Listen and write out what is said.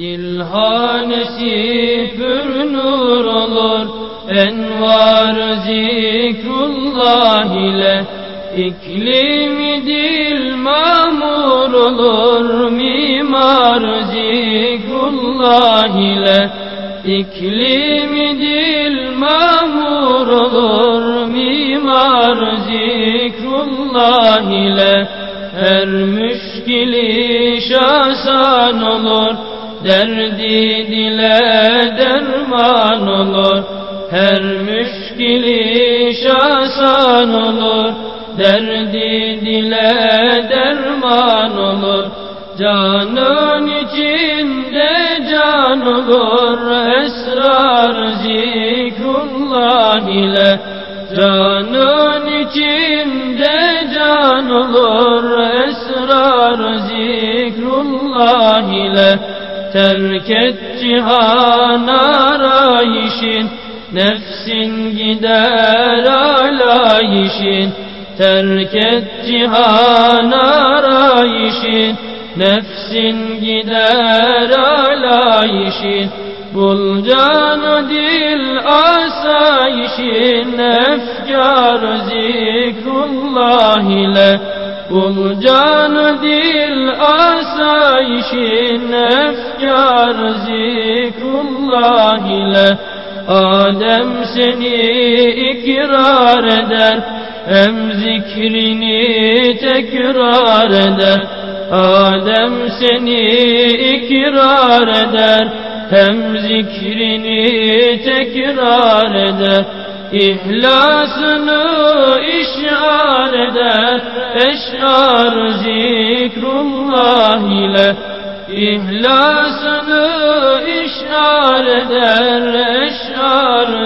Dilhanesi pür nur olur Envar zikrullah ile. İklimi dil mamur olur Mimar zikrullah ile. İklimi dil mamur olur Mimar zikrullah ile. Her müşkili şasan olur Derdi dile derman olur. Her müşkili şasan olur. Derdi dile derman olur. Canın içinde can olur. Esrar zikrullah ile. Canın içinde can olur Terk et cihan arayışın Nefsin gider alayışın Terk et cihan arayışın Nefsin gider alayışın Bul canı dil asayişin Efkar zikrullah ile Bul canı dil asayişin Efkar zikrullah ile. Adem seni ikrar eder Hem zikrini tekrar eder. Adem seni ikrar eder Hem zikrini tekrar eder. İhlasını işar eder Eşar zikrullah ile İhlasını işar eder ile